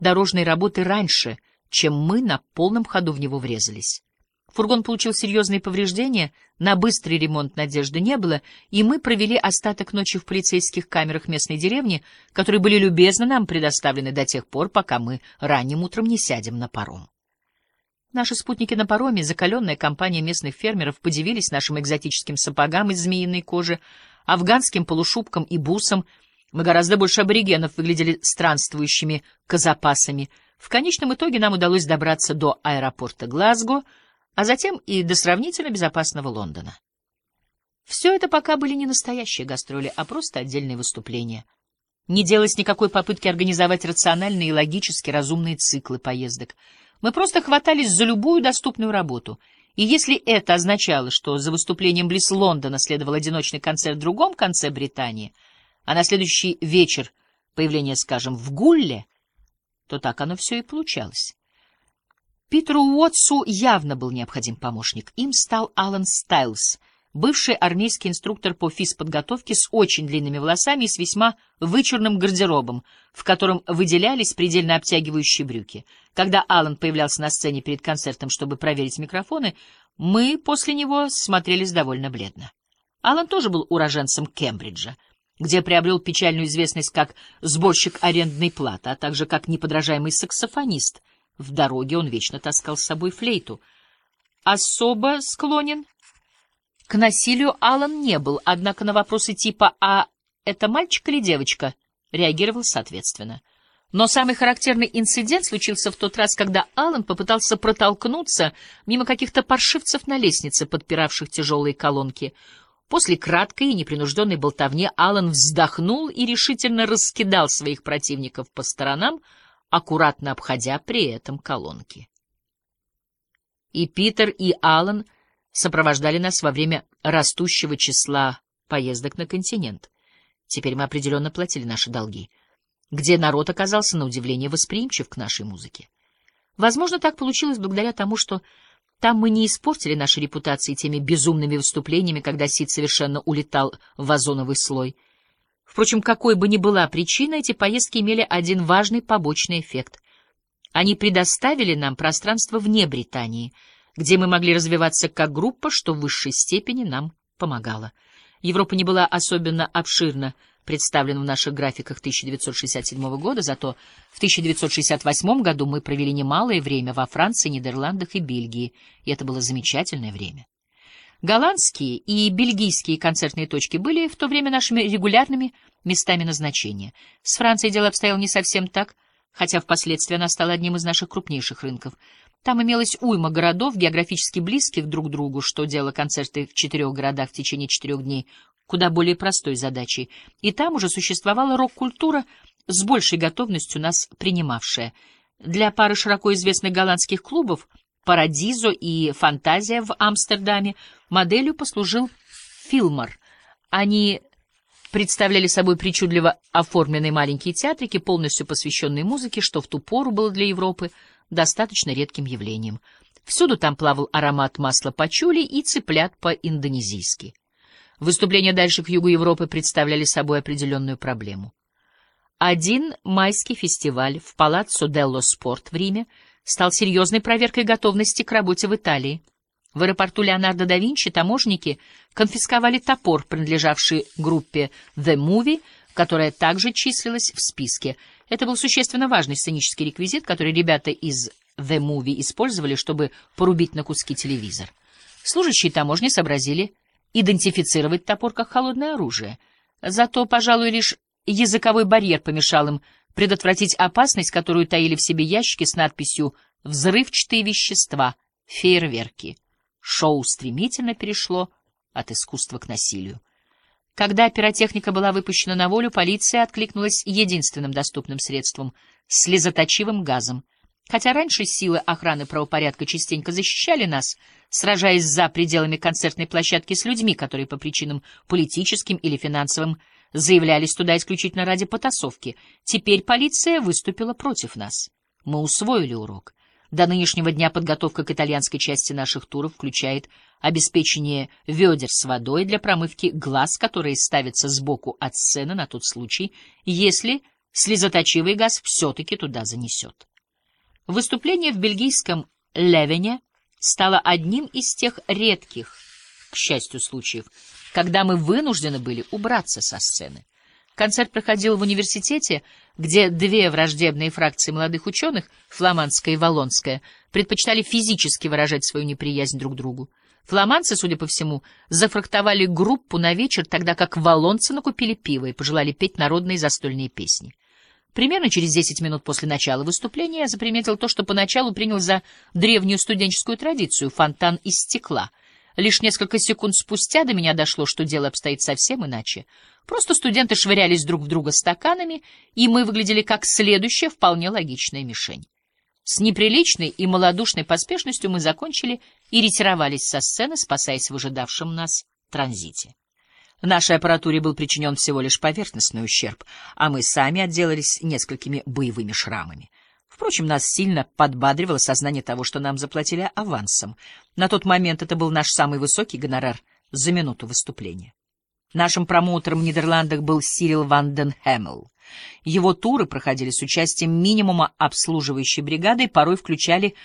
дорожной работы раньше, чем мы на полном ходу в него врезались. Фургон получил серьезные повреждения, на быстрый ремонт надежды не было, и мы провели остаток ночи в полицейских камерах местной деревни, которые были любезно нам предоставлены до тех пор, пока мы ранним утром не сядем на паром. Наши спутники на пароме, закаленная компания местных фермеров, подивились нашим экзотическим сапогам из змеиной кожи, афганским полушубкам и бусам. Мы гораздо больше аборигенов выглядели странствующими казапасами. В конечном итоге нам удалось добраться до аэропорта Глазго — а затем и до сравнительно безопасного Лондона. Все это пока были не настоящие гастроли, а просто отдельные выступления. Не делалось никакой попытки организовать рациональные и логически разумные циклы поездок. Мы просто хватались за любую доступную работу. И если это означало, что за выступлением близ Лондона следовал одиночный концерт в другом конце Британии, а на следующий вечер появление, скажем, в Гулле, то так оно все и получалось. Питеру Уотсу явно был необходим помощник. Им стал Алан Стайлс, бывший армейский инструктор по физподготовке с очень длинными волосами и с весьма вычурным гардеробом, в котором выделялись предельно обтягивающие брюки. Когда Алан появлялся на сцене перед концертом, чтобы проверить микрофоны, мы после него смотрелись довольно бледно. Алан тоже был уроженцем Кембриджа, где приобрел печальную известность как сборщик арендной платы, а также как неподражаемый саксофонист — в дороге он вечно таскал с собой флейту. Особо склонен к насилию Алан не был, однако на вопросы типа «А это мальчик или девочка?» реагировал соответственно. Но самый характерный инцидент случился в тот раз, когда Алан попытался протолкнуться мимо каких-то паршивцев на лестнице, подпиравших тяжелые колонки. После краткой и непринужденной болтовни Алан вздохнул и решительно раскидал своих противников по сторонам, аккуратно обходя при этом колонки. И Питер, и Аллан сопровождали нас во время растущего числа поездок на континент. Теперь мы определенно платили наши долги, где народ оказался на удивление восприимчив к нашей музыке. Возможно, так получилось благодаря тому, что там мы не испортили наши репутации теми безумными выступлениями, когда Сид совершенно улетал в озоновый слой — Впрочем, какой бы ни была причина, эти поездки имели один важный побочный эффект. Они предоставили нам пространство вне Британии, где мы могли развиваться как группа, что в высшей степени нам помогало. Европа не была особенно обширна представлена в наших графиках 1967 года, зато в 1968 году мы провели немалое время во Франции, Нидерландах и Бельгии, и это было замечательное время. Голландские и бельгийские концертные точки были в то время нашими регулярными местами назначения. С Францией дело обстояло не совсем так, хотя впоследствии она стала одним из наших крупнейших рынков. Там имелось уйма городов, географически близких друг к другу, что делало концерты в четырех городах в течение четырех дней куда более простой задачей. И там уже существовала рок-культура, с большей готовностью нас принимавшая. Для пары широко известных голландских клубов — Парадизо и Фантазия в Амстердаме, моделью послужил Филмор. Они представляли собой причудливо оформленные маленькие театрики, полностью посвященные музыке, что в ту пору было для Европы достаточно редким явлением. Всюду там плавал аромат масла пачули и цыплят по-индонезийски. Выступления дальше к югу Европы представляли собой определенную проблему. Один майский фестиваль в Палаццо делло Спорт в Риме — стал серьезной проверкой готовности к работе в Италии. В аэропорту Леонардо да Винчи таможенники конфисковали топор, принадлежавший группе The Movie, которая также числилась в списке. Это был существенно важный сценический реквизит, который ребята из The Movie использовали, чтобы порубить на куски телевизор. Служащие таможни сообразили идентифицировать топор как холодное оружие. Зато, пожалуй, лишь языковой барьер помешал им предотвратить опасность, которую таили в себе ящики с надписью «Взрывчатые вещества. Фейерверки». Шоу стремительно перешло от искусства к насилию. Когда пиротехника была выпущена на волю, полиция откликнулась единственным доступным средством — слезоточивым газом. Хотя раньше силы охраны правопорядка частенько защищали нас, сражаясь за пределами концертной площадки с людьми, которые по причинам политическим или финансовым заявлялись туда исключительно ради потасовки. Теперь полиция выступила против нас. Мы усвоили урок. До нынешнего дня подготовка к итальянской части наших туров включает обеспечение ведер с водой для промывки глаз, которые ставятся сбоку от сцены на тот случай, если слезоточивый газ все-таки туда занесет. Выступление в бельгийском Левене стало одним из тех редких, к счастью, случаев, когда мы вынуждены были убраться со сцены. Концерт проходил в университете, где две враждебные фракции молодых ученых, фламандская и валлонская, предпочитали физически выражать свою неприязнь друг другу. Фламандцы, судя по всему, зафрактовали группу на вечер, тогда как валлонцы накупили пиво и пожелали петь народные застольные песни. Примерно через десять минут после начала выступления я заприметил то, что поначалу принял за древнюю студенческую традицию — фонтан из стекла. Лишь несколько секунд спустя до меня дошло, что дело обстоит совсем иначе. Просто студенты швырялись друг в друга стаканами, и мы выглядели как следующая вполне логичная мишень. С неприличной и малодушной поспешностью мы закончили и ретировались со сцены, спасаясь в ожидавшем нас транзите. Нашей аппаратуре был причинен всего лишь поверхностный ущерб, а мы сами отделались несколькими боевыми шрамами. Впрочем, нас сильно подбадривало сознание того, что нам заплатили авансом. На тот момент это был наш самый высокий гонорар за минуту выступления. Нашим промоутером в Нидерландах был Сирил Ванден Хэммел. Его туры проходили с участием минимума обслуживающей бригады и порой включали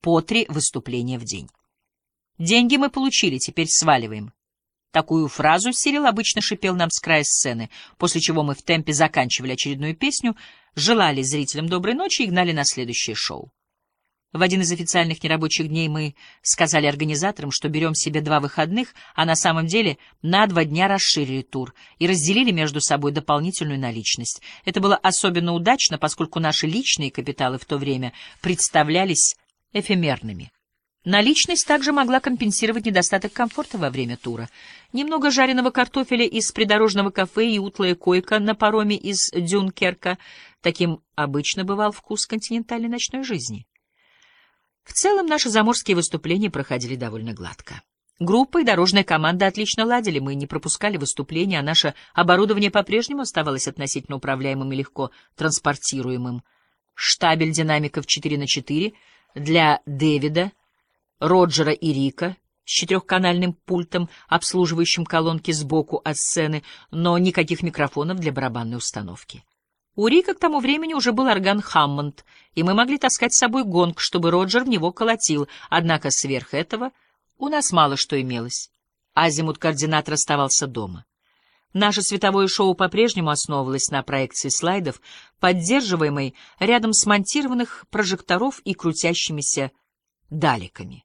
по три выступления в день. Деньги мы получили, теперь сваливаем. Такую фразу Сирил обычно шипел нам с края сцены, после чего мы в темпе заканчивали очередную песню, желали зрителям доброй ночи и гнали на следующее шоу. В один из официальных нерабочих дней мы сказали организаторам, что берем себе два выходных, а на самом деле на два дня расширили тур и разделили между собой дополнительную наличность. Это было особенно удачно, поскольку наши личные капиталы в то время представлялись эфемерными. Наличность также могла компенсировать недостаток комфорта во время тура. Немного жареного картофеля из придорожного кафе и утлая койка на пароме из Дюнкерка. Таким обычно бывал вкус континентальной ночной жизни. В целом наши заморские выступления проходили довольно гладко. Группа и дорожная команда отлично ладили, мы не пропускали выступления, а наше оборудование по-прежнему оставалось относительно управляемым и легко транспортируемым. Штабель динамиков 4 на 4 для Дэвида — Роджера и Рика с четырехканальным пультом, обслуживающим колонки сбоку от сцены, но никаких микрофонов для барабанной установки. У Рика к тому времени уже был орган Хаммонд, и мы могли таскать с собой гонг, чтобы Роджер в него колотил, однако сверх этого у нас мало что имелось. Азимут-координатор оставался дома. Наше световое шоу по-прежнему основывалось на проекции слайдов, поддерживаемой рядом смонтированных прожекторов и крутящимися далеками.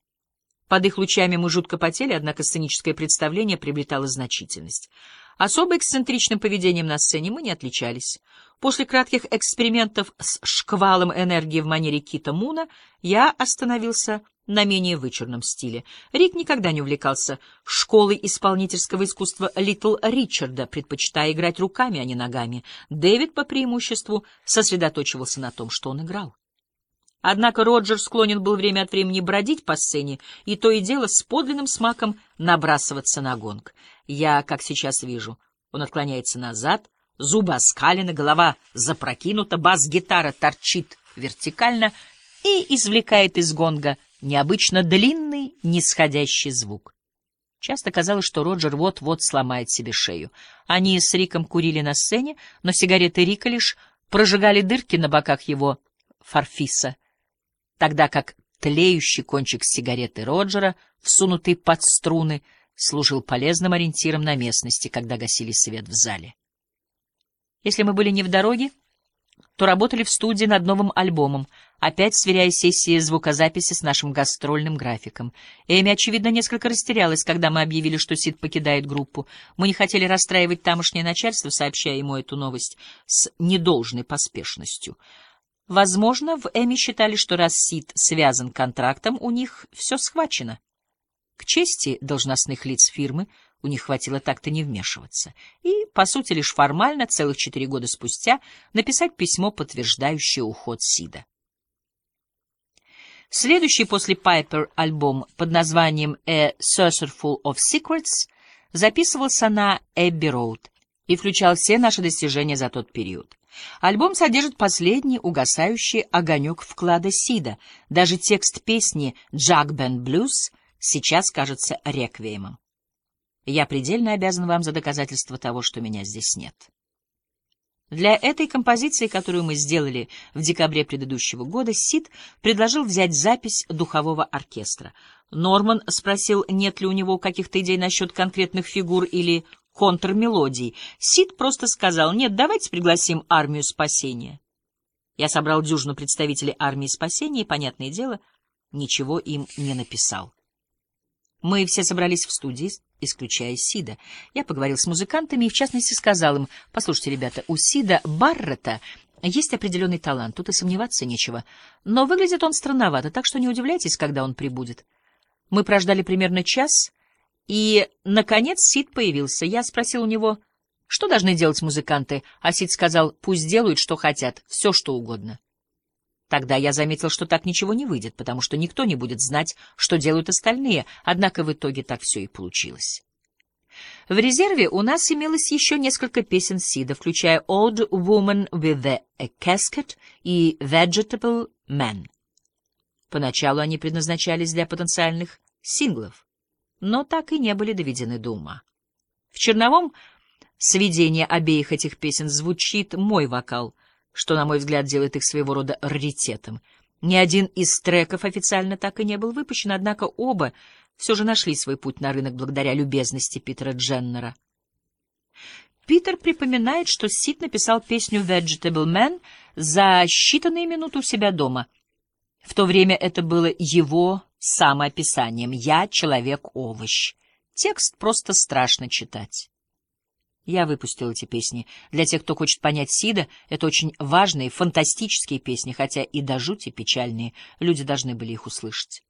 Под их лучами мы жутко потели, однако сценическое представление приобретало значительность. Особо эксцентричным поведением на сцене мы не отличались. После кратких экспериментов с шквалом энергии в манере Кита Муна я остановился на менее вычурном стиле. Рик никогда не увлекался школой исполнительского искусства Литл Ричарда, предпочитая играть руками, а не ногами. Дэвид по преимуществу сосредоточивался на том, что он играл. Однако Роджер склонен был время от времени бродить по сцене и то и дело с подлинным смаком набрасываться на гонг. Я, как сейчас вижу, он отклоняется назад, зубы оскалены, голова запрокинута, бас-гитара торчит вертикально и извлекает из гонга необычно длинный нисходящий звук. Часто казалось, что Роджер вот-вот сломает себе шею. Они с Риком курили на сцене, но сигареты Рика лишь прожигали дырки на боках его фарфиса — тогда как тлеющий кончик сигареты Роджера, всунутый под струны, служил полезным ориентиром на местности, когда гасили свет в зале. Если мы были не в дороге, то работали в студии над новым альбомом, опять сверяя сессии звукозаписи с нашим гастрольным графиком. Эми, очевидно, несколько растерялась, когда мы объявили, что Сид покидает группу. Мы не хотели расстраивать тамошнее начальство, сообщая ему эту новость с недолжной поспешностью. Возможно, в Эми считали, что раз Сид связан контрактом, у них все схвачено. К чести должностных лиц фирмы у них хватило так-то не вмешиваться. И, по сути, лишь формально, целых четыре года спустя, написать письмо, подтверждающее уход Сида. Следующий после Пайпер альбом под названием «A Saucerful of Secrets» записывался на Эбби Роуд и включал все наши достижения за тот период. Альбом содержит последний угасающий огонек вклада Сида. Даже текст песни «Джаг Бен Блюз» сейчас кажется реквиемом. Я предельно обязан вам за доказательство того, что меня здесь нет. Для этой композиции, которую мы сделали в декабре предыдущего года, Сид предложил взять запись духового оркестра. Норман спросил, нет ли у него каких-то идей насчет конкретных фигур или контрмелодий. Сид просто сказал, нет, давайте пригласим армию спасения. Я собрал дюжину представителей армии спасения и, понятное дело, ничего им не написал. Мы все собрались в студии, исключая Сида. Я поговорил с музыкантами и, в частности, сказал им, послушайте, ребята, у Сида Баррета есть определенный талант, тут и сомневаться нечего. Но выглядит он странновато, так что не удивляйтесь, когда он прибудет. Мы прождали примерно час, и, наконец, Сид появился. Я спросил у него, что должны делать музыканты, а Сид сказал, пусть делают, что хотят, все, что угодно. Тогда я заметил, что так ничего не выйдет, потому что никто не будет знать, что делают остальные, однако в итоге так все и получилось. В резерве у нас имелось еще несколько песен Сида, включая «Old Woman with a Casket» и «Vegetable Man». Поначалу они предназначались для потенциальных синглов, но так и не были доведены до ума. В черновом сведении обеих этих песен звучит мой вокал — что, на мой взгляд, делает их своего рода раритетом. Ни один из треков официально так и не был выпущен, однако оба все же нашли свой путь на рынок благодаря любезности Питера Дженнера. Питер припоминает, что Сид написал песню «Vegetable Man» за считанные минуты у себя дома. В то время это было его самоописанием «Я — человек-овощ». Текст просто страшно читать. Я выпустил эти песни. Для тех, кто хочет понять Сида, это очень важные, фантастические песни, хотя и до жути печальные. Люди должны были их услышать.